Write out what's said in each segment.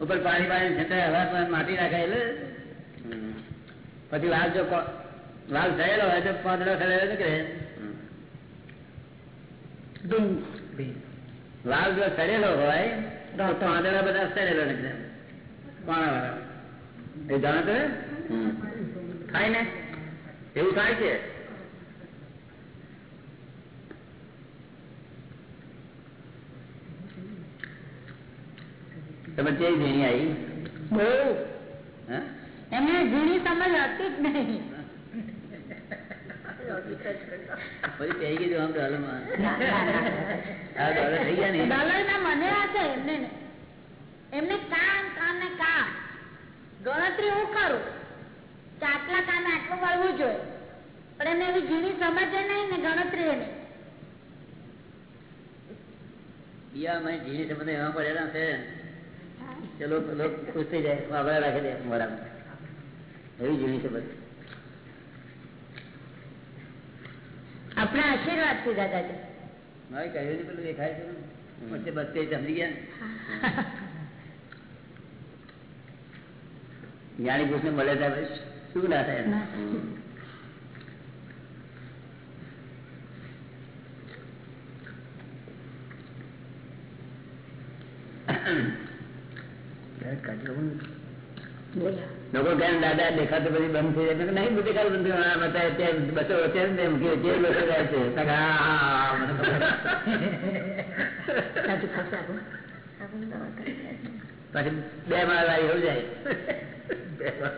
ઉપર પાણી પાણી છતાં હવા માટી નાખે એટલે પછી લાલ જો લાલ થયેલો હોય તો પાંદડો થયેલો નીકળે. લાલ જો સડેલો હોય તો પાંદડા બધા સડેલો નીકળે. પાણા વાળા એ જાણે થાય ને? એવું થાય છે તમે કેવી ઝીણી આવી. બહુ. એમને ઝીણી સમજ હતી જ નહીં. ગણતરી હું કરું. કે આટલા કામે આટલું મળવું જોઈએ. પણ એમને એવી ઝીણી સમજે નહીં ને ગણતરી એને. માં ઝીણી સંબંધ એવા પડેલા છે ચલો પેલો ખુશ થઈ જાય વાગડા રાખે દે મોડામાં એવી ઝીણી સંબંધ આપણા આશીર્વાદથી દાદાજી. મારે કહ્યું ને પેલું દેખાય છે વચ્ચે બસ સમજી ગયા જ્ઞાની પુરુષ ને મળે ત્યાં શું ના થાય? ના. બોલો. લોકો કહે ને, દાદા દેખાતો પછી બંધ થઈ જાય મેં કીધું, નહીં બધું દેખાતું બંધ થયું. આ બતાવે ત્યાં બસો વચ્ચે ને તેમ કે જે લોકો જાય છે મેં કીધું, હા, હા, હા, મને ખબર. સાચું ખાશે આપણું. પછી બે માળ વાળી એવું જાય બે માળ.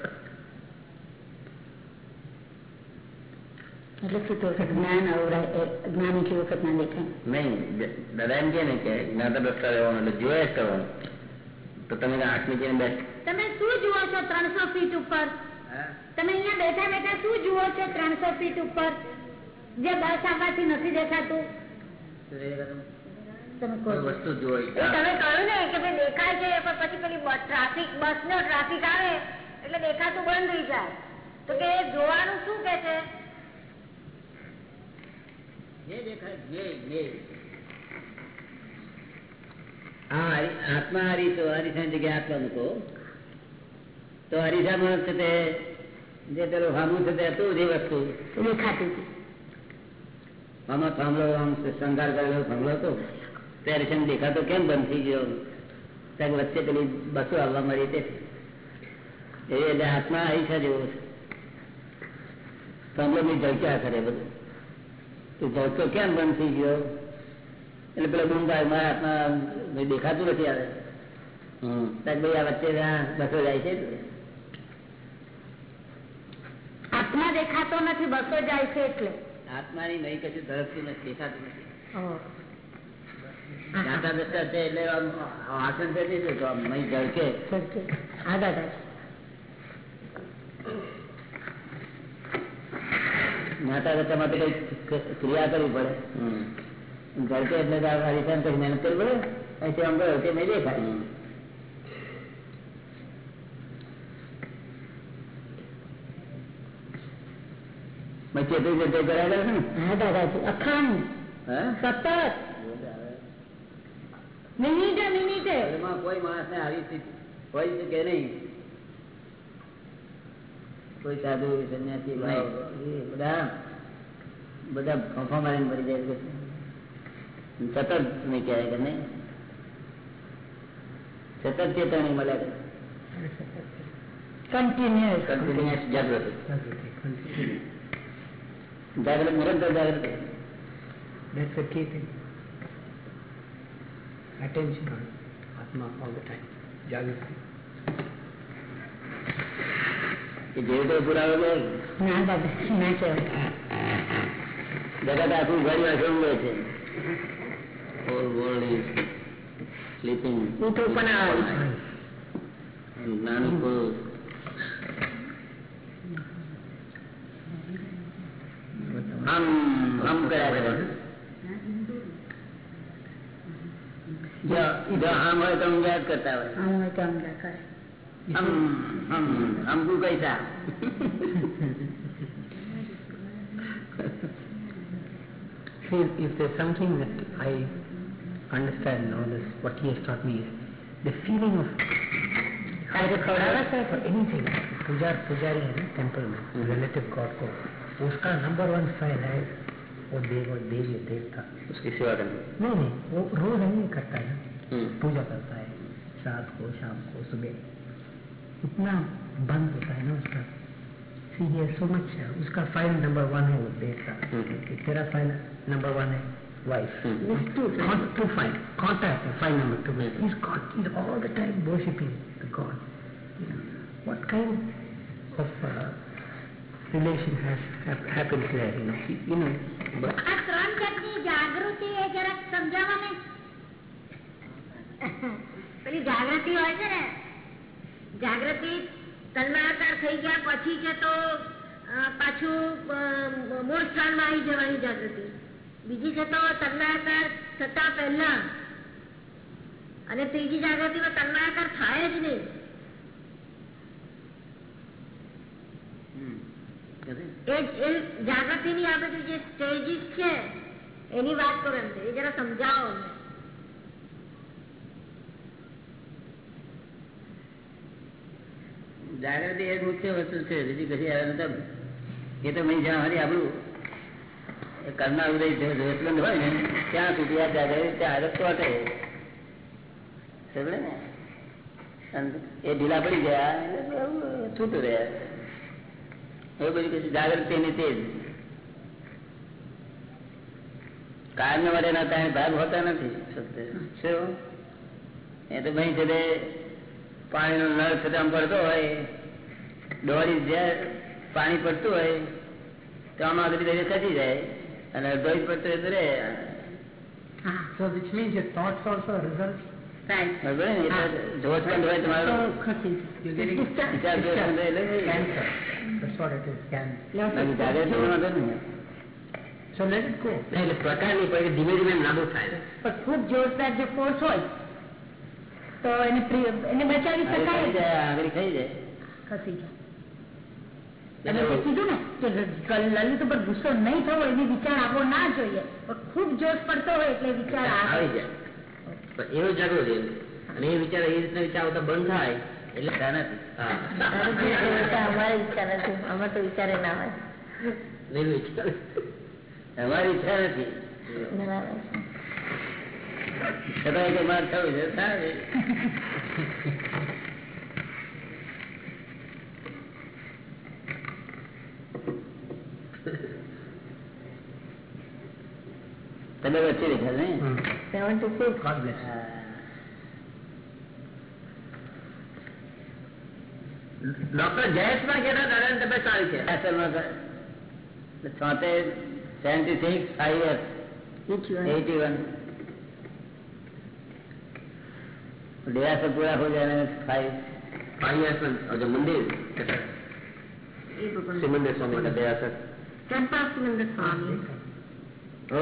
એટલે શું તો જ્ઞાન અવરાય એ જ્ઞાન એટલી વખત ના દેખાય નહીં દાદા એમ કે ને કે જ્ઞાતા દ્રષ્ટા રહેવાનું એટલે જોયા જ કરવાનું તો તમે આઠમી જઈને બેઠ તમે શું જુઓ છો ત્રણસો ફીટ ઉપર? તમે અહીંયા બેઠા બેઠા શું જુઓ છો ત્રણસો ફીટ ઉપર? જે બસ આવવાથી નથી દેખાતું. તમે કહો છો. વસ્તુ જોઈ એ તમે કહ્યું ને કે ભાઈ દેખાય છે પણ પછી પેલી ટ્રાફિક બસ નો ટ્રાફિક આવે એટલે દેખાતું બંધ થઈ જાય. તો કે જોવાનું શું કે છે? જે દેખાય જે. હા હરી- તો હરીશાની જગ્યાએ આત્મા મૂકો. તો હરીશામાં છે તે જે પેલું હામું છે તે હતું જે વસ્તુ. દેખાતું આમાં થાંભલો આમ શંગાર કરેલો થાંભલો હતો. તે હરીશાને દેખાતો કેમ બંધ થઈ ગયો? ત્યાં વચ્ચે પેલી બસો આવવા મળી તે એટલે આત્મા હરીસા જેવો છે. થાંભલો બી ઝળક્યા કરે બધું. તો ઝળકો કેમ બંધ થઈ ગયો? એટલે પેલા બૂમ થાય મારા હાથમાં દેખાતું નથી આવે. ભાઈ આ વચ્ચે બસો જાય છે. આત્મા દેખાતો નથી બસો જાય છે એટલે. આત્માની નહીં કશું ધરકતું નથી દેખાતું નથી. ઓહ. જાતા છે એટલે આસન છે નહીં ઝળકે. હા દાદા. જ્ઞાતા દસતા માટે કઈ ક્રિયા કરવી પડે. ઝળકે એટલે તો આ હરીસાને કઈ મહેનત કરવી પડે? અહીંથી આમ ગયો તે નહીં દેખાય મેં ચેતવી ચેતવી કરાયેલા છે ને? હા દાદાજી. અખંડ સતત. મિનિટે મિનિટે. એમાં કોઈ માણસ ને આવી સ્થિતિ હોય શકે નહીં? કોઈ સાધુ સંન્યાસી બધા? બધા ફોફા મારીને મરી જાય છે. સતત નહીં કહેવાય કે નહીં? સતત ચેતવણી મળે કન્ટિન્યુઅસ કન્ટિન્યુઅસ જાગૃતિ. જાગૃત નિરંતર જાગૃતિ. That's the key thing. Attention on Atma all the time. Jagrati. કે જેવી તો પુરાવો લે ના દાદા ના જગત આખું ઘર વાંચવું છે. Whole world is sleeping. ઉઠું પણ નાનું પુરુષ આમ આમ કર્યા કરે. જો જો આમ હોય તો જ કરતા હોય. આમ હોય તો કરે કૈસા See, if there's something that I understand now, this what he has taught me is the feeling of anything पुजार पुजारी है ना टेंपल में रिलेटिव गॉड को उसका नंबर वन फ़ाइल है वो देव और देवी देवता। उसकी सेवा करनी। नहीं नहीं वो रोज नहीं करता है। ना हम्म। पूजा करता है रात को शाम को सुबह। इतना बंद होता है ना उसका। सी सो मच उसका फ़ाइल नंबर वन है वो देवता। हम्म। तेरा फ़ाइल नंबर वन है। wife. Mm. Is to, to find, contact, find number two. Mm. He's, got, he's all the time worshipping the God. You know, what kind of uh, relation has ha happens there? You know, he, you know but આ ત્રણ જાતની જાગૃતિ એ જરાક સમજાવો ને પેલી જાગૃતિ હોય છે ને જાગૃતિ તન્માકાર થઈ ગયા પછી છે તો પાછું મૂળ સ્થાનમાં આવી જવાની જાગૃતિ બીજી છે તો તન્માકાર થતા પહેલા. અને ત્રીજી જાગૃતિમાં તન્માકાર થાય જ નહીં. જાગૃતિ જાગૃતિની આ બધી જે સ્ટેજીસ છે એની વાત કરો એમ એ જરા સમજાવો જાગૃતિ એક મુખ્ય વસ્તુ છે. બીજી કશી આવે એ તો મેં જ્યાં હરી આપણું એ કરનાર ઉદય જોશલંદ હોય ને, ત્યાં સુધી આ જાગે, ત્યાં ચોટે. સમજે ને? એ ઢીલા પડી ગયા છૂટું રહ્યા એ બધું કશી જાગૃતિ એની તે કાયમ વડે ના કાંઈ ભાગ હોતા નથી એ તો ભાઈ છે તે પાણીનો નળ છતાં પડતો હોય, દોરી જ્યાં પાણી પડતું હોય, તો આમાં આગળ ખસી જાય. અને અદ્વૈત ઇંચ પડતો હોય રે so which means your thoughts also result બરાબર ને? એટલે જોશબંધ હોય તમારો you're getting વિચાર જોશબંધ હોય એટલે cancer. that's what it is cancer. So let it go. એટલે પ્રકારની પછી ધીમે ધીમે નાબૂદ થાય પણ ખૂબ જોરદાર જે ફોર્સ હોય તો એને એને બચાવી શકાય? જાય આગળ ખાઈ જાય. ખસી જાય અને તે કીધું ને કે લલિત પર ગુસ્સો નહીં થવો એ વિચાર આવવો ના જોઈએ. પણ ખૂબ જોશ પડતો હોય એટલે વિચાર આવે. જાય. પણ એવો જાગૃત છે. અને એ વિચાર એ રીતના વિચાર આવતા બંધ થાય. એટલે અમારે વિચાર નથી. અમારે તો વિચારે ના હોય અમારી ઈચ્છા નથી. છતાં કઈ માર થયું છે. તમે વચ્ચે દેખાય ને seventy six god bless you. Doctor Jayesh પણ કહેતા દાદાની તબિયત સારી છે અસલમાં છોતેર seventy six five years eighty one disaster पूरा हो जाने में फाइव फाइव ईयर्स में और जो मंदिर सिमंदर स्वामी का डिजास्टर ચંપાસિમંદર સ્વામી वो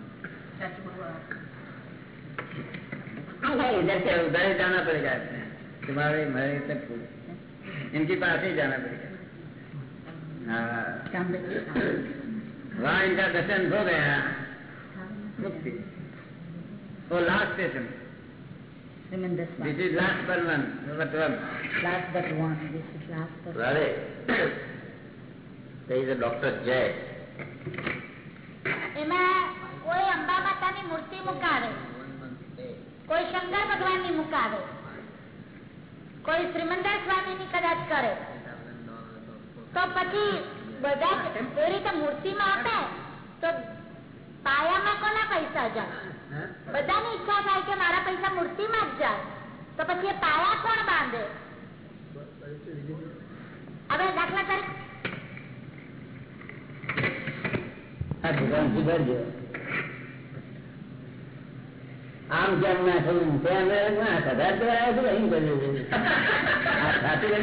इधर से उधर ही जाना पड़ेगा तुम्हारे मेरे तक इनके पास ही जाना पड़ेगा वहाँ इनका दर्शन हो गया मुक्ति वो last station This is last but one. But one. Last but one. This is last but one. There is a doctor Jay. Emma, કોઈ અંબા માતાની મૂર્તિ મુકાવે, કોઈ શંકર ભગવાનની મુકાવે, કોઈ શ્રીમંદર સ્વામીની કદાચ કરે, તો પછી બધા જ એ રીતે મૂર્તિમાં આપે, તો પાયામાં કોના પૈસા જાય? બધાની ઈચ્છા થાય કે મારા પૈસા મૂર્તિમાં જ જાય. તો પછી એ પાયા કોણ બાંધે? હવે દાખલા તરીકે આ ભગવાન સુધરજો આમ જેમ ના થયું તેમ ના કદાચ આવ્યા છે અહીં કર્યું આ સાચું ને?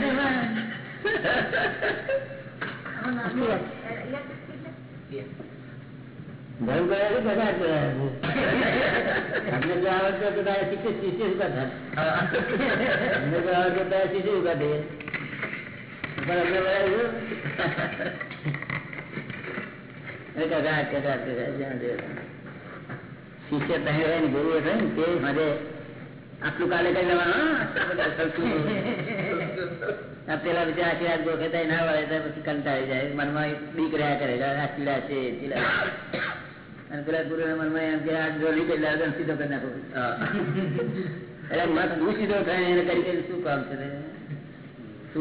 ધર્મ કર્યા છે કદાચ કર્યા છે. અમને જો આવડતો તો તારે શીખે શીખે ઊભા થાય અમને જો આવડતો તારે શીખે ઊભા થઈએ પણ અમને કદાચ કદાચ કદાચ જ્યાં. શિષ્ય તહે હોય ને ગુરુ ને તે મારે આટલું કાલે કઈ લેવાનું પેલા બીજા આશીર્વાદ ગોખે થાય ના વળે તો પછી કંટાળી જાય. મનમાં બીક રહ્યા કરે આ ચીડા છે ચીડા અને પેલા ગુરુ મનમાં એમ કે આ કરી લાવે સીધો કરી નાખો. એટલે મત હું સીધો થાય એને કરી કરી શું કામ છે તે?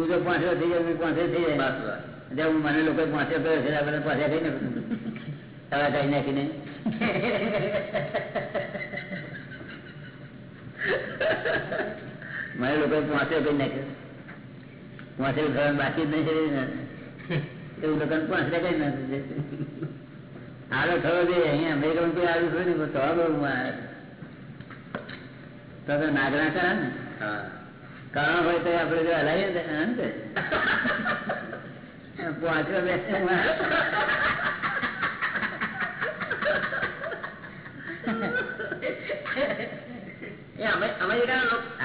જો પાંચસો થઈ જાય હું પાંચસો થઈ જાય. હું મને લોકો પાંચસો કર્યો છે આપણે પાછા કઈ નાખું. તળા કઈ નાખીને. મને લોકો પાંચસો કઈ નાખ્યો બાકી જ નહીં એવું લોકો પાંચસો કઈ નથી આરો થવો જોઈએ અહીંયા અમેરિકા કોઈ આવ્યું હોય ને થવા બહુ મારે તો તો નાગરા કરા ને? કારણ હોય તો આપડે જો હલાવીએ ને હા ને.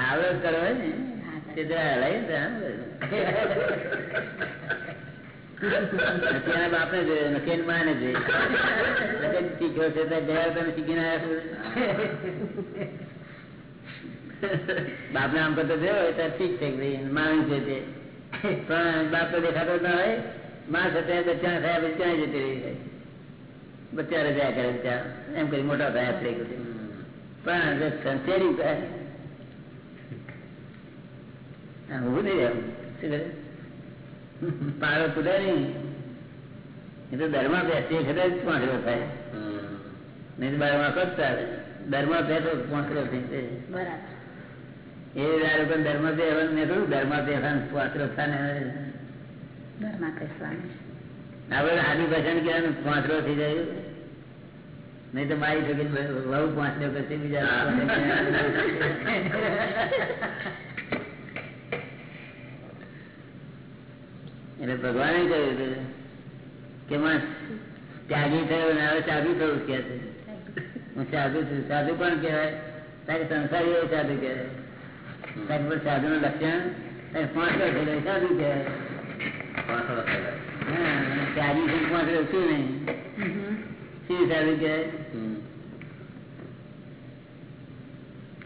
આવડત કરો ને. બાપને જોયો નથી એની માને જોયો લગન શીખ્યો છે ગયા તમે શીખીને આવ્યા બાપને આમ કરતો જોયો હોય તો ઠીક છે ભાઈ માણસ છે તે. પણ બાપ તો દેખાતો ના હોય. માણસ ત્યાં બચ્ચા થયા પછી ક્યાં જતી રહી જાય. બચ્ચા રજા કરે ત્યાં. એમ કરી મોટા થયા થઈ ગયું પણ સંચેરી થાય હા, નહીં એમ શું કરે પાડો તૂટે નહીં. એ તો દરમાં બેસીએ જ પાંખડો થાય. નહીં બારમાં કરતા દરમાં બેઠો પાંખડો થઈ એ દારૂ પણ ધર્મ દેવન મેં કહ્યું ધર્મ દેવન પાંચરો થાને ધર્મા કહેવાનું આપણે આદિ ભજન કહેવાનું પાંચરો થઈ જાય. નહીં તો મારી શકે બહુ પાંચરો કરશે બીજા એટલે ભગવાને કહ્યું હતું કે માણસ ત્યાગી થયો ને હવે સાધુ થયું કે છે હું સાધુ છું. સાધુ પણ કહેવાય? તારે સંસારી હોય સાધુ કહેવાય. તારે પણ સાધુ નું લક્ષણ? તારે પાંચસો થઈ જાય. સાધુ કહેવાય. હા ત્યાગી છે પાંચસો શું નહીં શું સાધુ કહેવાય?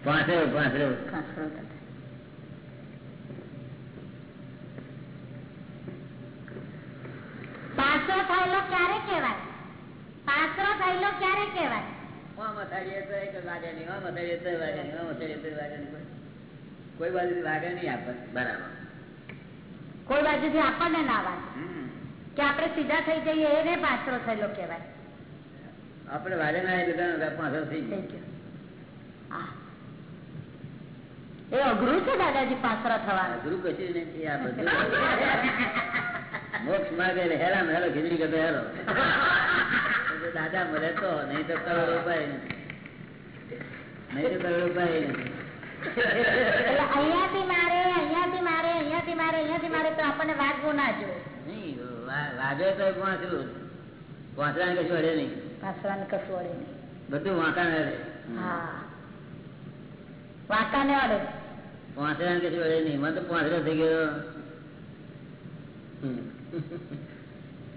પાંચસો પાંચસો પાછો થયેલો ક્યારે કહેવાય પાછો થયેલો ક્યારે કહેવાય કોઈ બાજુ લાગે નહીં આપણને બરાબર. કોઈ બાજુથી આપણને ના વાગે. કે આપણે સીધા થઈ જઈએ એને પાછો થયેલો કહેવાય. આપણે વાગે ના એટલે પાંચસો થઈ ગયો એ અઘરું છે દાદાજી પાછળ થવાનું. અઘરું કશું નથી આ બધું. મોક્ષ માર્ગે હેરાન હેલો ખીચડી કરતો હેલો દાદા મળે તો નહીં તો કરોડ નહીં. તો કરોડ એટલે અહીંયાથી મારે અહિયાંથી મારે અહિયાંથી મારે અહિયાંથી મારે તો આપણને વાગવું ના જોઈએ. વા- વાગે તો કશું અડે નહીં. પાછળને કશું અડે નહીં. બધું વાંકા ને હા. વાંકાને અડે. પાંચરા કશું અડે નહીં. મને તો થઈ ગયો.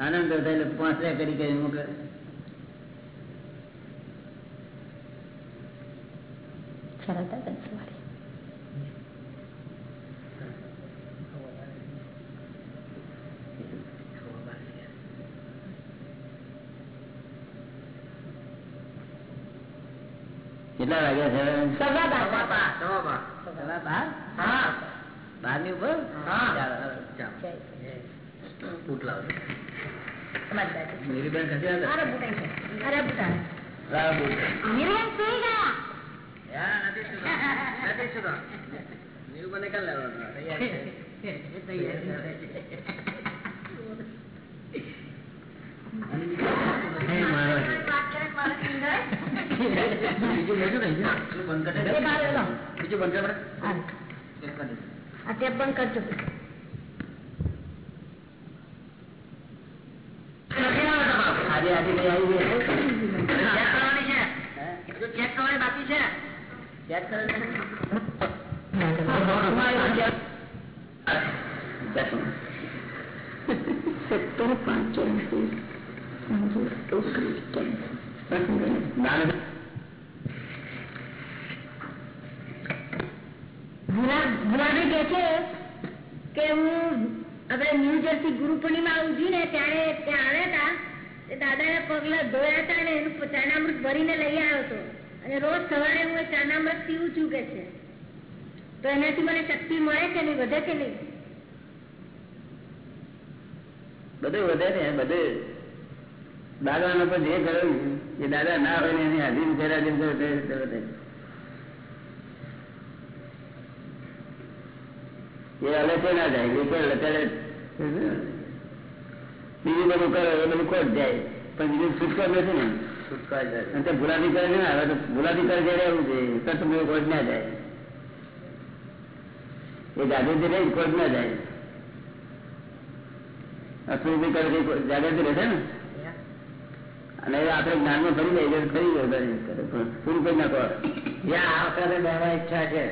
આનંદ થાય એટલે કરી કરી મૂકે. સરળ કેટલા વાગ્યા છે? સવા બાર. ની ઉપર. જય. તમારી દાદી. નીલીબેન ખસી આવ્યા? અરે બુટાઈ છે. અરે બુટાઈ. લાવો બૂટ. નિર્ણય સુઈ ગયા યા, નથી સુધા. નથી સુધા. નીલુબેનને ક્યાં લાવવાનું? તૈયાર છે. હે, મારો છે. બીજું લેજો ને એ બહાર લો. બીજું બંધ. બંધ કરજો. આજે આજે કઈ આવી ચેક કરવાની બાકી છે. ચેક કરો ને. સત્તર ચાનામૃત ભરીને લઈ આવ્યો હતો. અને રોજ સવારે હું ચાનામૃત પીવું છું છે. તો એનાથી મને શક્તિ મળે કે નહીં? વધે કે નહીં? બધું વધે ને, બધું દાદા પણ જે કર્યું એ દાદા ના હોય ને એની હાજરી કર્યા જેમ એ છે ના જાય એ કરે ત્યારે બીજું બધું કરો એ બધું કોટ જાય. પણ બીજું છૂટકો નથી ને. છૂટકા જાય તે ભૂલાથી કરે ને હવે તો ભૂલાથી કરે જયારે એવું છે તો તમે કોટ ના જાય. એ જાગૃતિ રહી કોટ ના જાય. અસુરભી કરે જાગૃતિ રહેશે ને? અને આપડે જ્ઞાનમાં ફરી જાય ફરી પણ પૂરું કરી નાખો જ્યાં આ વખતે ઈચ્છા છે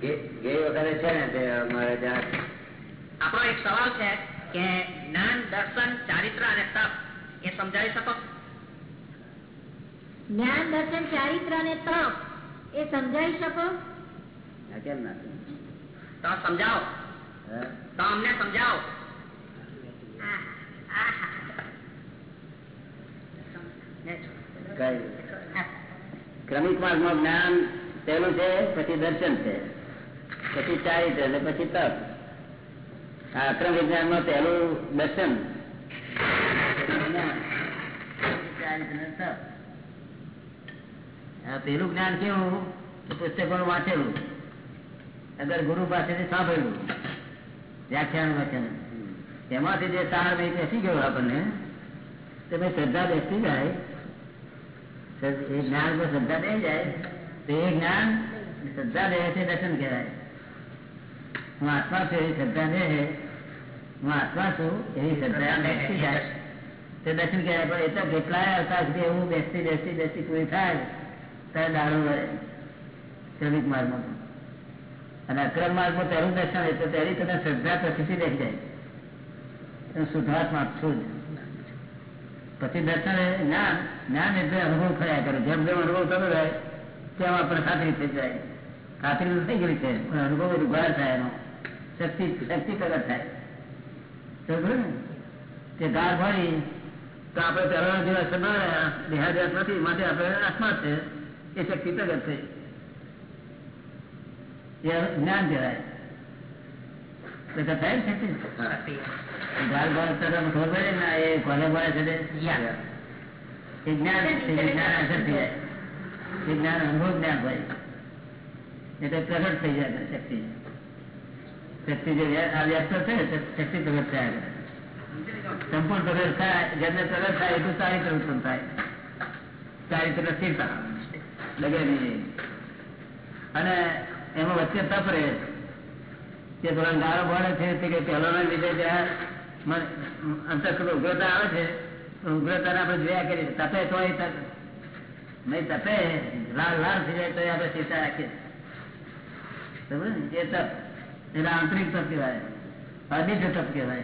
ગે- વખતે છે ને તે અમારે ત્યાં. આપણો એક સવાલ છે કે જ્ઞાન દર્શન ચારિત્ર અને તપ એ સમજાવી શકો? જ્ઞાન દર્શન ચારિત્ર અને તપ એ સમજાવી શકો? કેમ ના તો સમજાવો. તો અમને સમજાવો. ક્રમિક માર્ગમાં જ્ઞાન પેલું છે, પછી દર્શન છે. પછી ચારિત્ર અને પછી તપ. આ અક્રમ વિજ્ઞાનમાં પહેલું દર્શન. પેલું જ્ઞાન કેવું? પુસ્તકો વાંચેલું. અગર ગુરુ પાસેથી સાંભળ્યું. વ્યાખ્યાન વચન તેમાંથી જે સાર નહીં બેસી ગયો આપણને, તે ભાઈ શ્રદ્ધા બેસતી જાય એ જ્ઞાન પર શ્રદ્ધા દઈ જાય તો એ જ્ઞાન શ્રદ્ધા દે છે દર્શન કહેવાય. હું આત્મા છું એવી શ્રદ્ધા દે હું આત્મા છું એવી શ્રદ્ધા બેસતી જાય. તે દર્શન કહેવાય પણ એ તો કેટલાય અવતાર સુધી એવું બેસતી બેસતી બેસતી પૂરી થાય ત્યારે દારૂ વળે. શ્રમિક માર્ગમાં. અને અક્રમ માર્ગમાં તેનું દર્શન એ તો પહેલી તને શ્રદ્ધા પછીથી દેખાય. જાય શુદ્ધાત્મા છું જ. પછી દર્શન જ્ઞાન જ્ઞાન એટલે અનુભવ થયા કરે. જેમ જેમ અનુભવ થતો જાય, તેમ આપણે ખાતરી થઈ જાય. ખાતરી તો થઈ ગઈ છે, પણ અનુભવ રૂગાર થાય એનો. શક્તિ શક્તિ પ્રગટ થાય. સમજો ને? તે ગાર ભરી તો આપણે પહેલા જેવા સમાયા દેહાદ્યાસ નથી, માટે આપણે આત્મા છે, એ શક્તિ પ્રગટ થઈ. એ જ્ઞાન કહેવાય. તો થાય શક્તિ? ભર તરફ ને છે જે છે સંપૂર્ણ પ્રગટ થાય જેમને પ્રગટ થાય એટલું ચારિત્ર ઉત્પન્ન થાય ચારિત્ર સ્થિરતા લગે નહીં અને એમાં વચ્ચે તપ રહે કે થોડા ગાળો ભણે છે કે પહેલોના લીધે જ્યાં અંતઃકરણ ઉગ્રતા આવે છે ઉગ્રતા આપણે જોયા કરીએ તપે તો તપ. નહીં તપે લાલ લાલ થઈ જાય તો આપણે સીતા રાખીએ. એ તપ એટલે આંતરિક તપ કહેવાય. અધિજ તપ કહેવાય.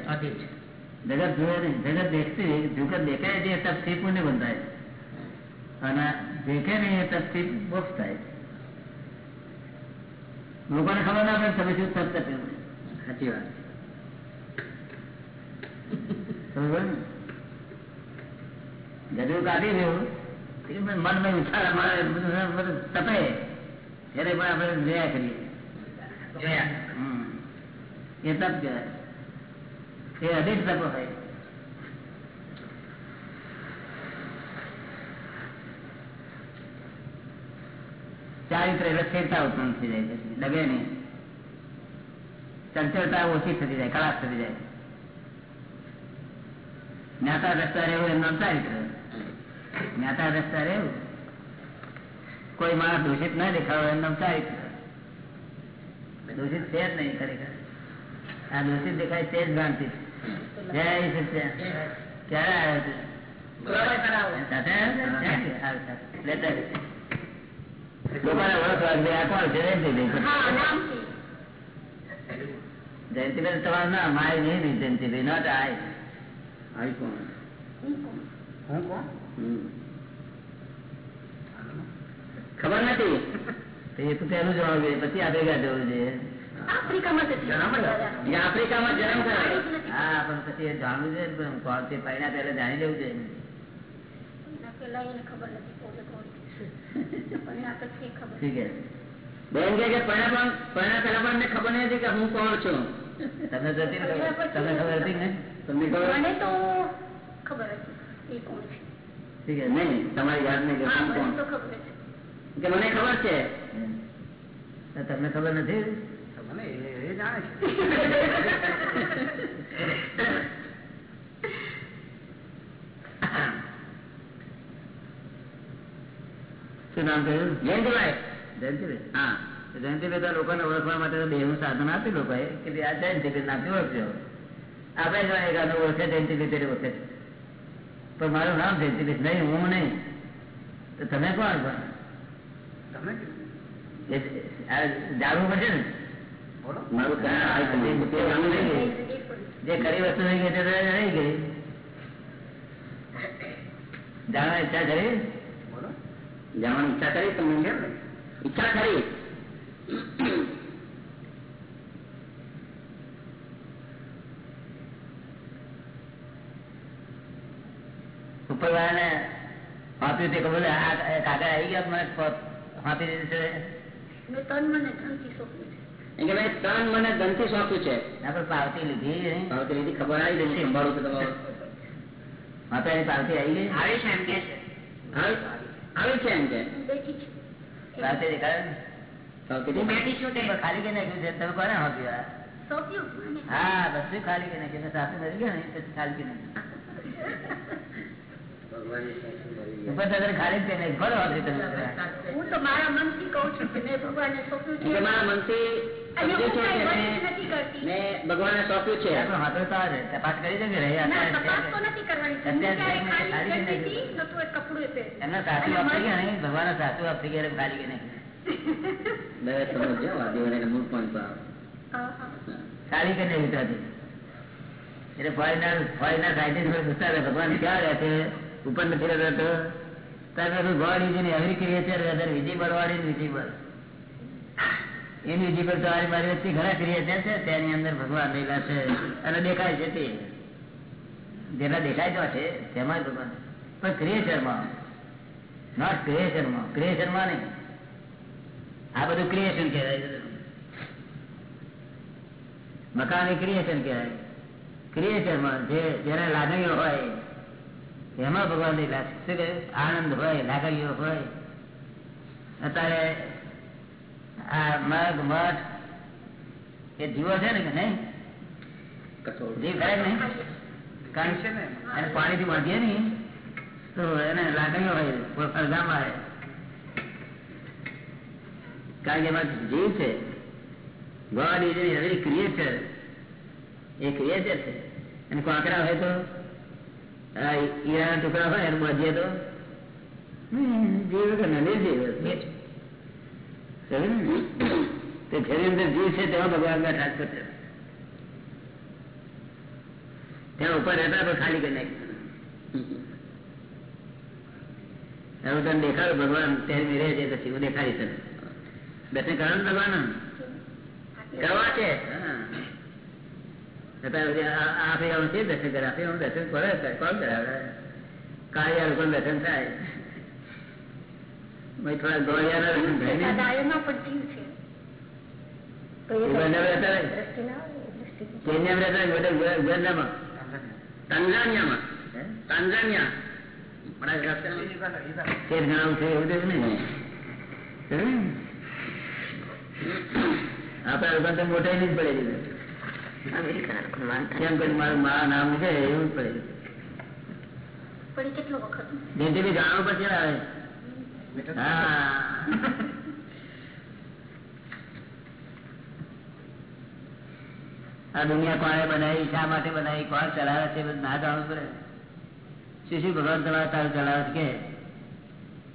જગત જોયે નહીં જગત દેખતી જગત દેખાય છે એ તપથી પુણ્ય બંધાય. અને દેખે નહીં એ તપથી મોક્ષ થાય. લોકોને ખબર ના પડે તમે શું તપ તપ્યું. સાચી વાત? ગજરું કાઢી રહ્યું મન મેં મારે બધું બધું તપે. ત્યારે પણ આપણે જોયા કરીએ. એ તપ કહેવાય. એ અધિક તપ હોય ચારિત્ર એટલે સ્થિરતા ઉત્પન્ન થઈ જાય ડગે નહીં. ચંચળતા ઓછી થતી જાય ખલાસ થતી જાય જ્ઞાતા રસ્તા રહેવું એમનો ચારિત્ર જ્ઞાતા દ્રષ્ટા રહેવું. કોઈ માણસ દૂષિત ના દેખાવ એમ ચારિત્ર દૂષિત છે જ નહીં ખરેખર. આ દૂષિત દેખાય તે જ ભ્રાંતિ. જય સત્યા ક્યારે આવ્યો જયંતિભાઈ તમારું નામ? આય નહીં જયંતિભાઈ નોટ આય. કોણ. ખબર નથી એ તો જવાબ જોઈએ પછી આ ભેગા જવું છે. આફ્રિકામાં જન્મ કરાય નથી. હા પણ પછી એ જાણવું કોણ છે પહેલા પહેલા જાણી લેવું નથી છે. છે બેન કે પહેલા પણ ખબર કે હું કોણ છું તમને તો હતી ને ખબર? તમને ખબર હતી ને તમને ખબર મને તો ખબર હતી એ કોણ છે? ઠીક છે નહીં તમારી યાદ નહીં કે મને કોણ. તો ખબર છે કે મને ખબર છે? તમને ખબર નથી? મને એ એ જાણે છે. શું નામ થયું? જયંતિભાઈ. જયંતિભાઈ? હા. જયંતિભાઈ તો લોકોને ઓળખવા માટે બે નું સાધન આપ્યું લોકોએ કે આ જયંતિભાઈ નામથી ઓળખજો આપણે જો એક આનું ઓળખે તેને ઓળખે છે. પણ મારું નામ જયંતિભાઈ નહીં હું નહીં. તો તમે કોણ પણ તમે એ- જાણવું પડશે ને? બોલો. મારું જાણવું નહીં. ગઈ. જે ખરી વસ્તુ થઈ ગઈ રહી ગઈ. જાણવા ઈચ્છા કરી? બોલો. જાણવાની ઈચ્છા કરી તમને? ઈચ્છા કરી. ઉપરવાળાને આપ્યું તે ખબર કાકા આવી ગયા મને આપી દીધું છે. મેં તન મને ધનથી સોંપ્યું છે. એમ કે તન મને ધનથી સોંપ્યું છે. ના પાવતી લીધી પાવતી લીધી ખબર આવી ગઈ સંભાળું છું તમારું. માતાની પાવતી આવી ગઈ? આવી છે એમ કે આવી છે એમ કે. પાવતી દેખાડે ખાલી કે નાખ્યું છે. તમે કોને આપ્યું હા બધું ખાલી કે નાખ્યું સાસુ મરી ગયા ને ખાલી કરી નાખ્યું. ઉપર ખાલી હું તો મારા મનથી કહું છું કે મેં ભગવાનને સોંપ્યું છે. મારા મનથી ભગવાને સોંપ્યું તપાસ કરી દે કે રહે ના અત્યારે તપાસ તો નથી કરવાની. હું અત્યારે ક્યારેય ખાલી ખાલી કરી કરતી નાખ્યું. હતી, નતું એ કપડું એ પહેર્યું. એમના સાસુ આપી ગયા નહીં ભગવાન સાસુ આપી ગયા ખાલી કે નાખ્યું બે સમજો વાદીઓને મૂળ પણ પાવ હા, હા. ખાલી કરી નાખ્યું ત્યાંથી એટલે ફોરેનર ફોરેનર સાયન્ટિસ્ટ પૂછતા હતા ભગવાન ક્યાં રહે છે? ઉપર નથી રહેતો ત્યારે God is in every creature whether visible or invisible invisible તો મારી મારી વચ્ચે ઘણા ક્રિએચર છે, તેની અંદર ભગવાન રહેલા છે અને દેખાય છે તે. જેના દેખાય તો છે, તેમાં ભગવાન. પણ ક્રિએચરમાં નોટ ક્રિએશનમાં ક્રિએશનમાં નહીં. આ બધું ક્રિએશન કહેવાય. મકાન એ ક્રિએશન કહેવાય. ક્રિએચરમાં જે, જેના લાગણીઓ હોય એમાં ભગવાન લીલા છે શું કહે? આનંદ હોય લાગણીઓ હોય. અત્યારે આ મગ મઠ એ જીવો છે ને કે નહીં? જીવ ખરે નહીં? કારણ છે ને. અને પાણીથી બાંધીએ ને તો એને લાગણીઓ હોય અડધામાં આવે. કારણ કે એમાં જીવ છે. ગોડ ઇઝ એવરી ક્રિએચર એ ક્રિએટર છે. અને કોકરા હોય તો ઈરાના ટુકડા હોય એનું બાંધીએ તો? જીવ કે નદી જીવ સમજ્યો ને? તે જેની અંદર જીવ છે તેમાં ભગવાન બેઠા છે. ત્યાં ઉપર રહેતા તો ખાલી કરી નાખ્યું હવે તને દેખાડો ભગવાન ત્યાં રહે છે પછી હું દેખાડી શકું દર્શન કરો ભગવાન? કરવા છે? હા. અત્યારે બધી આ- આ આફ્રિકામાં છે દર્શન કરે આફ્રિકામાં દર્શન કરે. કોણ કરાવે કાળિયા લોકો દર્શન થાય? દર્શન ને. ના ના મોટા નહીં જ પડે દીધું કેમ કરી મારું મારા નામ છે એવું જ પડે કેટલો વખત? જયંતિભાઈ જાણવું પડશે ને હા. આ દુનિયા કોણે બનાવી શા માટે બનાવી કોણ ચલાવે છે બધું ના જાણવું પડે. શું શું ભગવાન તમારે તારું ચલાવે છે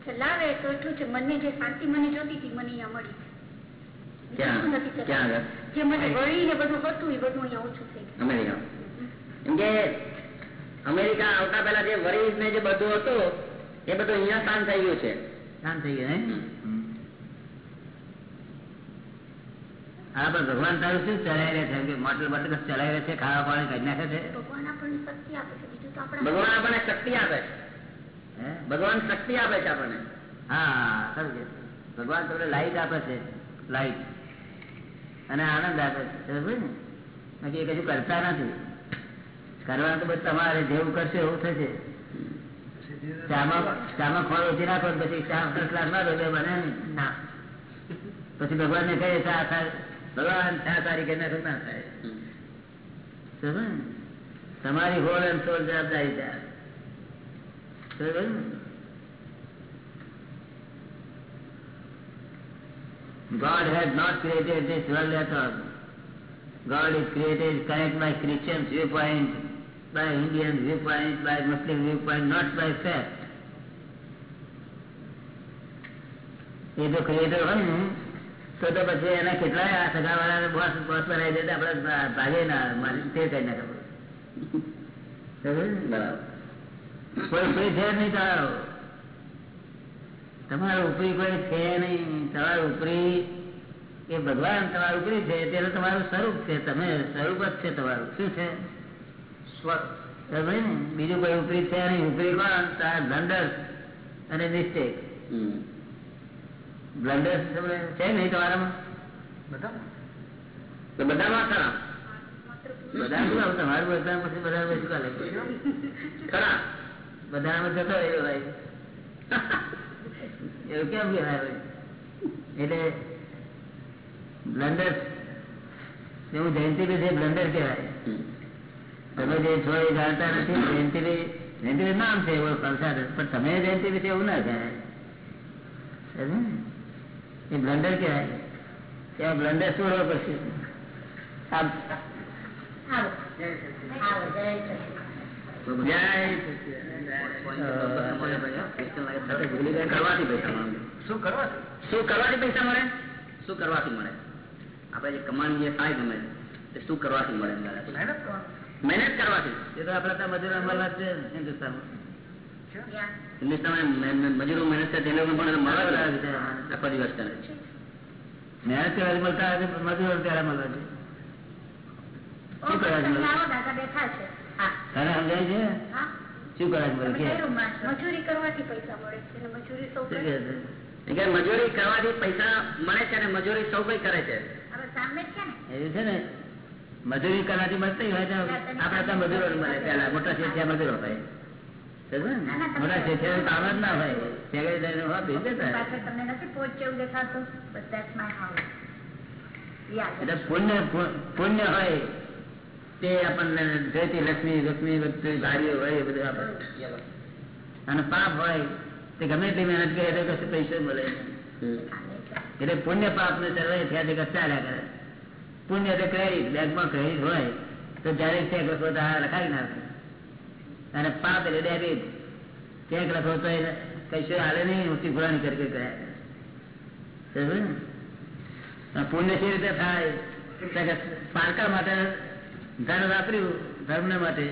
કે? ચલાવે તો એટલું છે. મને જે શાંતિ મને જોતી હતી મને અહીંયા મળી. ક્યાં? ક્યાં અમેરિકા. આવતા પેલા જે વરીઝ ને જે બધું હતું એ બધું અહિયાં શાંત થઈ ગયું છે. શાંત થઈ ગયું હા? પણ ભગવાન તારું શું ચલાવી રહ્યા છે? મોટર બોટલ ચલાવી રહ્યા છે ખાવા પાણી કરી નાખે છે? ભગવાન આપણને શક્તિ આપે છે બીજું તો આપણા ભગવાન આપણને શક્તિ આપે છે. ભગવાન શક્તિ આપે છે આપણને. હા ભગવાન તમને લાઈટ આપે છે લાઈટ અને આનંદ આપે છે બાકી એ કશું કરતા નથી. કરવાનું તો બધું તમારે જેવું કરશે એવું થશે. ચામાં ખોળ ઓછી નાખો પછી ચા ફર્સ્ટ ક્લાસમાં રોજે બને ના. પછી ભગવાન ને કહે ચા થાય. ભગવાન ચા તારીખે ના થાય. તમારી હોળ અને સોળ જવાબદારી ત્યાં સમજ્યું ને? God had not created this world at all. God is created correct by Christian viewpoint, by Indian viewpoint, by Muslim viewpoint, not by fact. એ જો ક્રિએટર હોય ને તો તો પછી એના કેટલાય આ સગાવાળા બોસ બોસ બનાવી દે આપણે ભાગે ના તે સમજ્યું ને? બરાબર કોઈ ઉપરી છે નહીં તમારો તમારો ઉપરી કોઈ છે નહીં તમારું ઉપરી એ ભગવાન તમારું ઉપરી છે તેનું તમારું સ્વરૂપ છે તમે સ્વરૂપ જ છે તમારું. શું છે? બીજું કોઈ ઉપરી છે નહીં. ઉપરી કોણ? બ્લન્ડર અને મિસ્ટેક. બ્લન્ડર છે નહીં તમારામાં? તો બધામાં ખરા? બધા તમારું બધા પછી બધા શું કાલે બધા બધામાં જતો રહ્યો ભાઈ. એવું કેમ કહેવાય એટલે બ્લન્ડર એવું જયંતિભાઈ છે બ્લન્ડર કહેવાય. તમે જે છો એ જાણતા નથી જયંતિભાઈ જયંતિભાઈ નામ છે એવો સંસાર. પણ તમે જયંતિભાઈ છે એવું ના કહેવાય? એ બ્લન્ડર કહેવાય. ત્યાં બ્લન્ડર છોડવો પડશે આ જય કરવાથી પૈસા મળે શું કરવાથી? પૈસા મળે? શું કરવાથી મળે? આપણે જે કમાણી જે થાય ગમે તે શું કરવાથી મળે મહેનત કરવાથી. એ તો આપડે ત્યાં મજૂર અમલવાદ છે હિન્દુસ્તાનમાં. હિન્દુસ્તાનમાં મજૂરો મહેનત કરે તે પણ મળે જ આખો દિવસ કરે. મહેનત ત્યારે મળતા મજૂરો ત્યારે મળવા છે શું મળે? બેઠા છે. તને સમજાય છે? શું કરવા છે મળે કે મજૂરી કરવાથી પૈસા મળે છે મજૂરી કરે કરવાથી પૈસા મળે છે અને મજૂરી સૌ કોઈ કરે છે? એવું છે ને. મજૂરી કરવાથી મળતી હોય તો ત્યાં મજૂરો મળે પેલા મોટા શેઠિયા મજૂરો હોય. મોટા શેઠિયા કામ જ ના હોય. પુણ્ય હોય. તે આપણને જોઈતી લક્ષ્મી લક્ષ્મી બધી ગાડીઓ હોય એ બધું આપણે અને પાપ હોય, તે ગમે તે મહેનત કરે તો કશું પૈસો મળે એટલે પુણ્ય પાપ ને સર્વે થયા તે ચાલ્યા કરે. પુણ્ય તો ક્રેડિટ બેંકમાં ક્રેડિટ હોય, તો જયારે ચેક લખો તો આ લખાવી નાખે. અને પાપ એટલે ડેબિટ. ચેક લખો તો એ કશું હાલે નહીં ઊંચી ફુરાણી કરી કરી ગયા સમજ્યું ને? અને પુણ્ય કેવી રીતે થાય? પારકા માટે ધન વાપર્યું ધર્મ માટે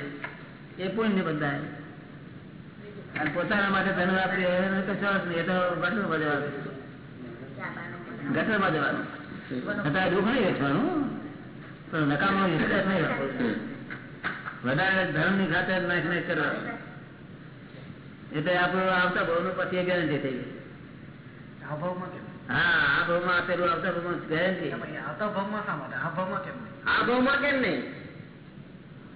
એ પુણ્ય બંધાય. અને પોતાના માટે ધન વાપર્યું એને કશો નહીં એ તો ગટરમાં જવાનું. ગટરમાં જવાનું. છતાં દુઃખ નહીં વેચવાનું. પણ નકામો વિશ્વાસ નહીં વધારે ધર્મની ખાતર નાખ નાખ કરવાનું એટલે આપણું આવતા ભાવનું પછી ગેરંટી થઈ ગઈ. આ ભાવમાં કેમ? હા આ ભાવમાં આપેલું આવતા ભાવમાં ગેરંટી આવતા ભાવમાં શા માટે? આ ભાવમાં કેમ? આ ભાવમાં કેમ નહીં?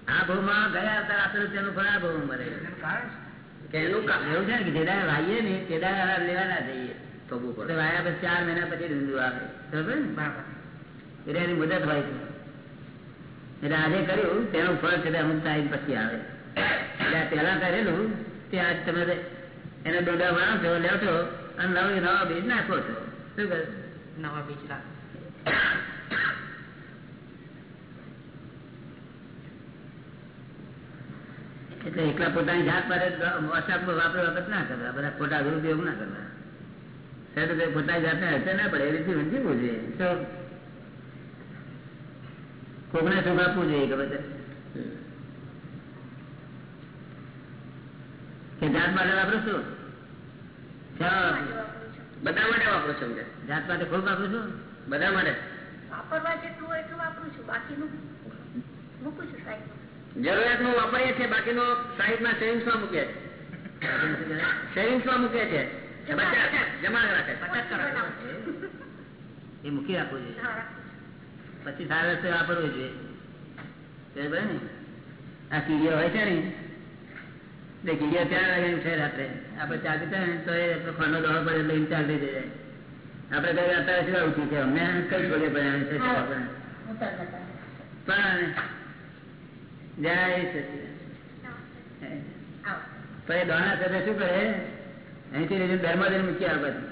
આ ભાવમાં ગયા હતા આપણે તેનું પણ આ ભાવ મળે. એનું કારણ શું? કે એનું કામ એવું છે કે જેડા વાઈએ ને તેડા લેવા જઈએ. થવું તો પડે વાયા પછી ચાર મહિના પછી ઊંધું આવે. બરાબર એટલે એની મુદત હોય છે. એટલે આજે કર્યું તેનું ફળ છે તે અમુક ટાઈમ પછી આવે. એટલે પહેલા કરેલું ત્યાં તમે એને ડોડા વાળો છો લેવ છો અને નવી નવા બીજ નાખો છો. શું કહે નવા બીજ રાખ. એટલે એકલા પોતાની જાત માટે વોટ્સઅપ વાપરો વખત ના કરવા. બધા ખોટા દુરુપયોગ ના કરવા. સાહેબ પોતાની જાતને હશે ના પડે એ રીતે જીવવું જોઈએ. તો કોકને સુખ આપવું જોઈએ કે બધા કે જાત માટે વાપરો છું? બધા માટે વાપરું છું જાત માટે ખૂબ વાપરું છું? બધા માટે? વાપરવા જેટલું હોય એટલું વાપરું છું. બાકીનું મૂકું છું સાઈડ જરૂરિયાતનું વાપરીએ છીએ બાકીનો સાઈડમાં સેવિંગ્સમાં મૂકીએ સેવિંગ્સમાં મૂકીએ છીએ. જમા રાખે. એ મૂકી રાખવું જોઈએ. પછી સારા રસ્તે વાપરવું જોઈએ. ને. આ કીડીઓ હોય છે ને. કીડીઓ ચાર વાગે છે રાત્રે. આપડે ચાલતી થાય ને તો એ ખંડો દોડો પડે એટલે ચાલતી જાય. આપડે કઈ અત્યારે શું ઉઠી છે અમને કઈ છોડે પડે. પણ જય. પણ દોણા સાથે શું કરે? અહીંથી લઈને ધર્માદિન મૂકી આવે પછી.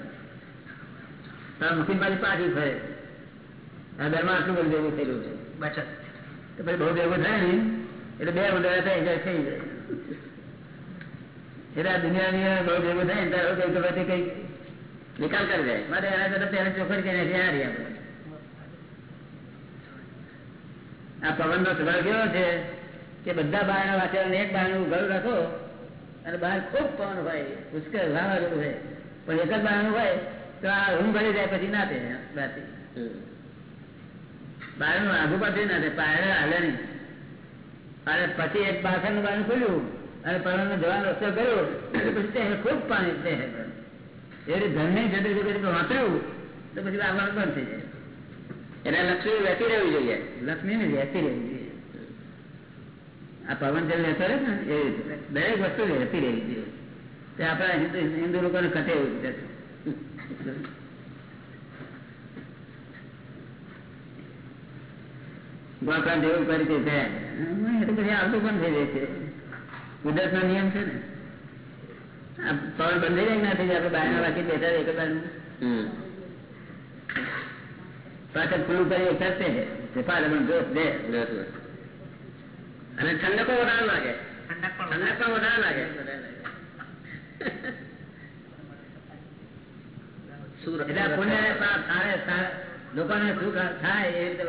મૂકીને પાછી પાછી ફરે. આ ધર્મ આટલું બધું ભેગું થયેલું છે. બચત. તો પછી બહુ ભેગું થાય ને એટલે બે ઉડાડા થઈ જાય થઈ જાય. એટલે આ દુનિયાની બહુ ભેગું થાય ને ત્યારે કઈ તો પછી કઈ નિકાલ કરી જાય. માટે એના કરતા પહેલા ચોખડ કરીને હારી આપણે આ પવન નો સ્વભાવ કેવો છે? કે બધા બારણા વાંચેલા એક બારણું ઉઘાડું રાખો અને બહાર ખૂબ પવન હોય પુષ્કળ જેવું હોય. પણ એક જ બારણું હોય તો આ રૂમ ભરી જાય પછી ના તે રાતે. બારણું આગુ પાછું ના થાય પાયરે હાલે નહીં. અને પછી એક પાછળનું બારણું ખુલ્યું અને પવન જવાનો રસ્તો કર્યો પછી તે ખૂબ પાણી તે એ રીતે ધનની જતી જો કદી વાંચ્યું તો પછી આવવાનું બંધ થઈ જાય. એટલે લક્ષ્મી વેચી રહેવી જોઈએ. લક્ષ્મી ને વહેતી રહેવી જોઈએ. આ પવન જેમ રહેતો રહે ને એ દરેક વસ્તુ રહેતી રહેવી જોઈએ તે આપણા હિન્દુ હિન્દુ લોકોને કટે એવું છે. કરી છે. પછી આવતું પણ થઈ જાય છે. કુદરત નો નિયમ છે ને. પવન બંધ જાય કે ના થઈ જાય આપણે બેઠા એક જ પાછળ ખુલ્લું કરી તે પાછળ પણ જોશ દે. અને ઠંડકો વધારે લાગે. ઠંડક પણ વધારે લાગે. લોકોને સુખ થાય એ રીતે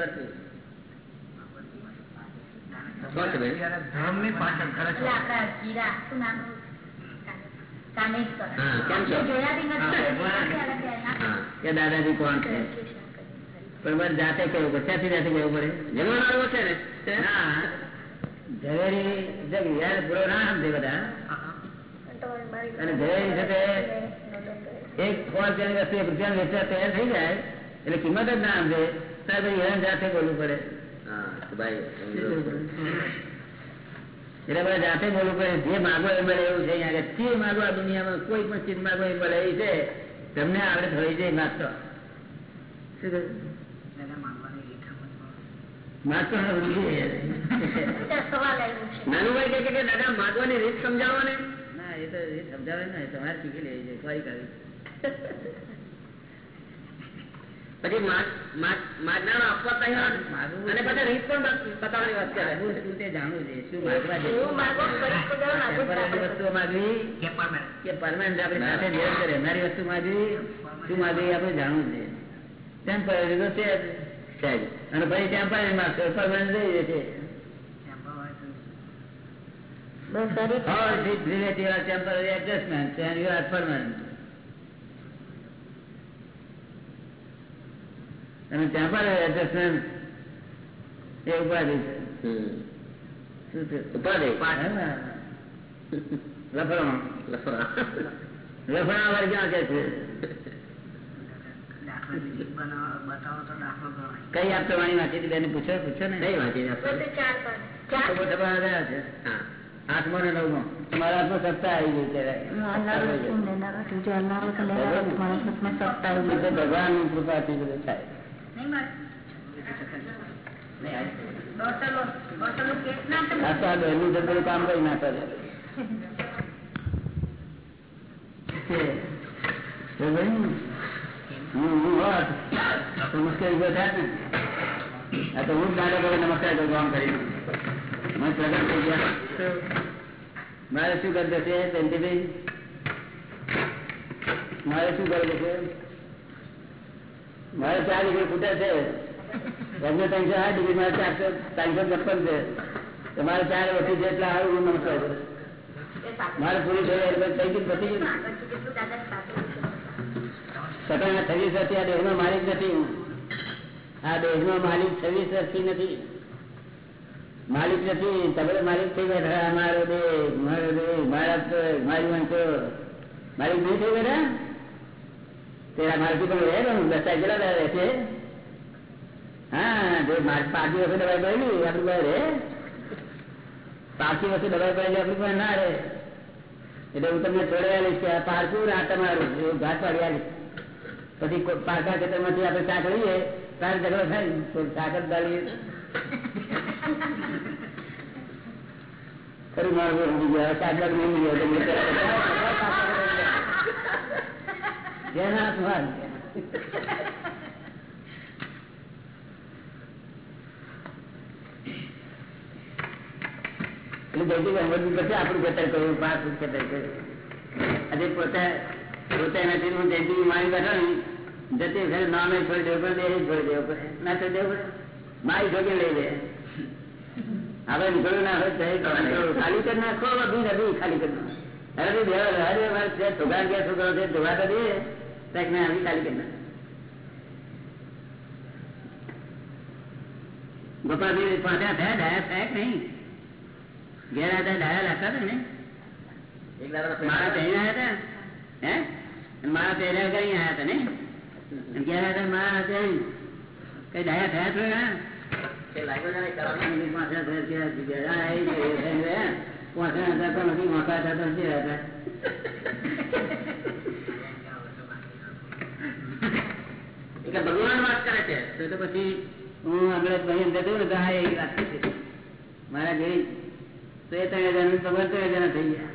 દાદાજી કોણ છે? પણ જાતે કેવું? પડે ત્યાંથી જાતે કેવું પડે? જમવાનું છે ને? ના. ઝવેરી જગ્યા પૂરો ના સમજે બધા. અને ઝવેરી સાથે એક રૂપિયાની વસ્તુ એક રૂપિયા વેચવા તૈયાર થઈ જાય એટલે કિંમત જ ના સમજે. ત્યારે પછી હેરાન જાતે બોલવું પડે. એટલે બધા જાતે બોલવું પડે. જે માગો એ મળે એવું છે અહીંયા. જે માગો આ દુનિયામાં કોઈ પણ ચીજ માગો એ મળે એ છે. તમને આવડે થઈ જાય માગતો. શું કહ્યું? માગતો ને ભૂલી જાય. સવાલ આવ્યો છે નાનુભાઈ કે દાદા માગવાની રીત સમજાવો ને ના એ તો એ સમજાવે ને તમારે શીખી લેવી છે ફરી કરવી પછી માગ- માગ- માગનારો આપવા તૈયાર. અને પછી રીત પણ બતાવવાની વાત કરે. શું તે જાણવું છે? શું માગવા વસ્તુ. માગવી? કે પરમાનન્ટ આપણી સાથે વસ્તુ માગવી? શું માગવી આપણે જાણવું છે. અને પછી ટેમ્પરરી માગશો પરમાનન્ટ રહી જશે બસ દરેક All these relative are temporary adjustments and you are permanent. અને temporary adjustment એ ઉપાધિ છે ઉપાધિ વર્ગ ક્યાં કે છે કઈ આપતો વાણી વાંચી હતી? બેને પૂછો પૂછો ને. કઈ વાંચી આપો. આઠમો ને નવમો. તમારા હાથમાં સત્તા આવી ગઈ છે. એ તો ભગવાનની કૃપાથી બધું. થાય કામ કેસ ના કરી નાખે છે છે બરોબર ને? હું ઊભો થાત ને. આ તો હું જ કરો નમસ્કાર થઈ ગયા. મારે શું કરી દેશે જયંતિભાઈ મારે શું કરી દેશે મારે ચાર ડિગ્રી ફૂટે છે. એમને ત્રણસો આઠ ડિગ્રી, મારે ચારસો, ત્રણસો છપ્પન છે. તમારે ચાર વધી છે એટલે સારું હું નમસ્કાર મારે પૂરી થઈ થઈ ગયું પતી ગયું સકાળના છવ્વીસ વર્ષથી આ દેહનો માલિક નથી. આ દેહનો માલિક છવ્વીસ વર્ષથી નથી. માલિક નથી તમે માલિક થઈ બેઠા મારો દેહ મારો દેહ, મારા મારી વાંચો માલિક નહીં થઈ બેઠા તેરા માલકી પણ રહે ને દસ કેટલા રહે છે? હા, જો પાંચી વર્ષે દવાઈ પડેલી, આપણી પાસે રહે. પાંચી વખત દવાઈ પડેલી, આપણી પાસે ના રહે. એટલે હું તમને છોડાવી કે આ પારકું આ તમારું, એવું ઘાટ પાડી આવીશ. પછી કોઈ ખેતરમાંથી આપડે શાક લઈએ તારે ઝઘડો થાય તો શાક જ દાળીએ ખરું મારું ગયા શાક લાગ નહીં અમરજી પછી આપણું ખેતર કર્યું, પાંચ ખેતર કર્યું. આજે પોતે પોતે એનાથી હું જયદીપ મારી બેઠો ને જતી વખતે નામે છોડી દેવું પડે દેહ છોડી દેવું પડે. ના તો દેવું પડે. મારી ઠોકી લઈ લે હવે નીકળ્યું ના હોય તો એ ખાલી કરી નાખો બધું નથી ખાલી કરી નાખો. અરે ભાઈ બે હરે વાર છે છોકરા ગયા છોકરો છે જોવા તો દે ત્યાં મેં આવી ખાલી કરી નાખો. ગોપાલભાઈ પાછા થયા ડાયા થયા કે નહીં? ઘેર હતા ડાયા લાગતા હતા ને મારા પહેરી આવ્યા હતા? હે? મારા પહેર્યા કરી આવ્યા હતા ને? અને હતા મારા હાથે કઈ ડાયા થયા છો ને ભગવાન વાત કરે છે. તો તો પછી હું આગળ ભાઈ અંદર જઉં ને તો હા એ વાત છે. મારા જેવી તો એ ત્રણ હજાર ભગવાન ત્રણ હજાર થઈ ગયા.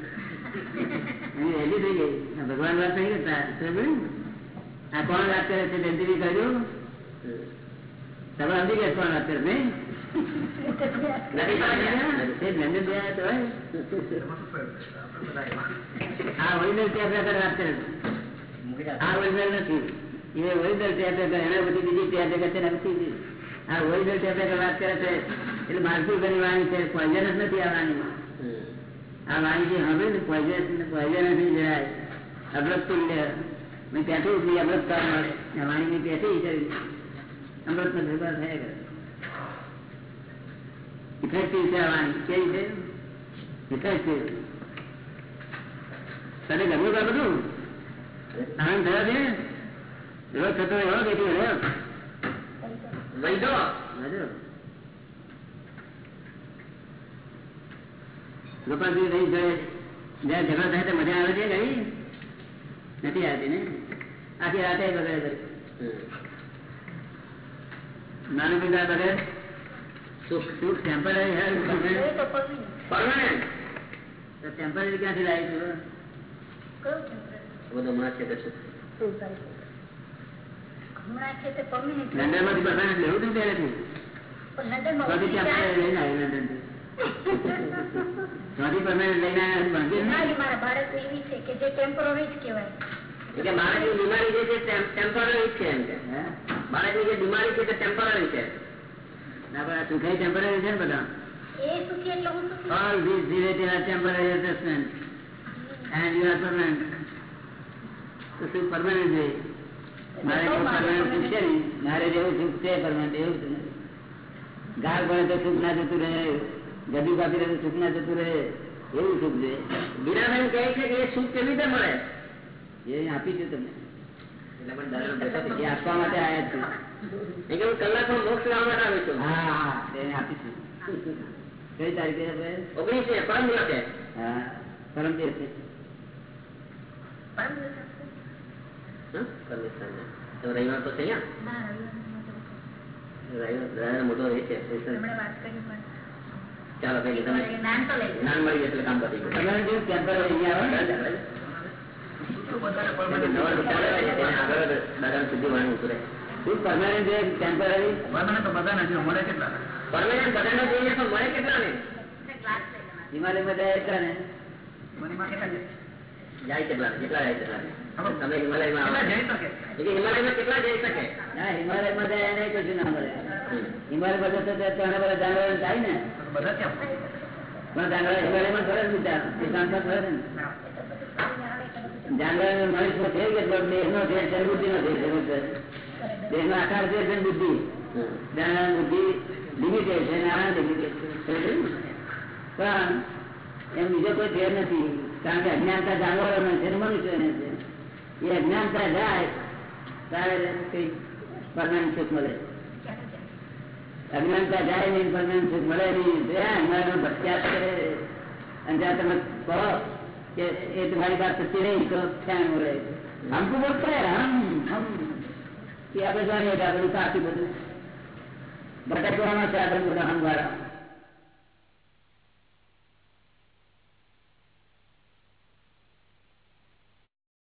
ભગવાન વાત નહીં કરતા આ કોણ વાત કરે છે જયંતિભાઈ કહ્યું તમે સમજી ગયા કોણ વાત કરે? નહીં નથી. આ આ original નથી. એ એના પછી બીજી છે ને આ original tape વાત કરે છે, એટલે મારતું કરી વાણી છે poison જ નથી આ વાણીમાં આ વાણી હવે ને poison poison નથી જરાય. અમૃત તુલ્ય. મેં ત્યાંથી ઉઠી અમૃત કામ મળે. વાણીની પેઠી છે અમૃત ભેગા થયા કરે. ઇફેક્ટિવ છે વાણી. કેવી છે? ઇફેક્ટિવ તને ગમ્યું કા બધું? આનંદ થયો છે? રોજ થતો એવો બેઠી રહ્યો? વૈદો. વૈદો. ગોપાલજી રહી જાય જ્યાં ઝઘડો થાય તો મજા આવે છે કઈ નથી આવતી ને? આખી રાતે બગડે નાનું પિતા બગડે સુખ સુખ ટેમ્પરરી પરમાનન્ટ તો ટેમ્પરરી ક્યાંથી લાવી છું બધો માં છે કશું. હમણાં છે તે permanent. લંડનમાંથી પરમાનન્ટ લેવું હતું આવી લંડન પરમાનન્ટ લઈને આવ્યા મારા ભારત એવી છે કે જે ટેમ્પરરી જ કહેવાય. એટલે બાળકની બીમારી જે છે ટેમ્પરરી છે એમ કે બાળકની જે બીમારી છે તે ટેમ્પરરી છે. ના પણ સુખાઈ ટેમ્પરરી છે ને બધા? એ સુખી એટલે હું સુખી all these relative are temporary adjustments and you are permanent. તો સુખ permanent છે? મારે જેવું permanent સુખ છે ને. મારે જેવું સુખ છે permanent એવું ગાળ પડે તો સુખ ના જતું રહે. ગદી કાપી રહે સુખ ના જતું રહે એવું સુખ છે. બીરાબેન કહે છે કે એ સુખ કેવી રીતે મળે? એ આપી છે તમને. આપવા માટે આવ્યા છું. હું કલાકમાં મોક્ષ લાવવા આવ્યો છું. હા હા એને આપીશું કઈ તારીખે ઓગણીસે પરમ દિવસે. હા પરમ દિવસે. પરમ દિવસ. તો છે રવિવાર મોટો રહે છે હમણાં વાત કરી પણ ચાલો કઈ તમે જ્ઞાન મળી જશે એટલે કામ પતી તમારે જ કેટલા? હિમાલયમાં જાય એટલા ને? જાય? કેટલા કેટલા જાય કેટલા ને? તમે હિમાલયમાં હિમાલયમાં જતો તો ત્રણ બધા જાનવર જાય ને ફરે ફરે છે. બુદ્ધિ નો આકાર છે એમ બીજો કોઈ ફેર નથી. કારણ કે અજ્ઞાનતા જાનવરો છે મનુષ્ય છે. એ ત્યાં જાય ત્યારે પરમાનન્ટ સુખ મળે? અજ્ઞાન ત્યાં જાય નહીં પરમાનન્ટ સુખ મળે નહીં. અજ્ઞાન ભટક્યા કરે. અને જ્યાં તમે કહો કે એ તમારી બાત સચ્ચી રહી. તો ત્યાં મળે હમકું બોલતા હમ હમ. એ આપણે જાણીએ કે આપણે સાચું બધું. ભટકવાનો છે, આપણે બધા હમ વાળા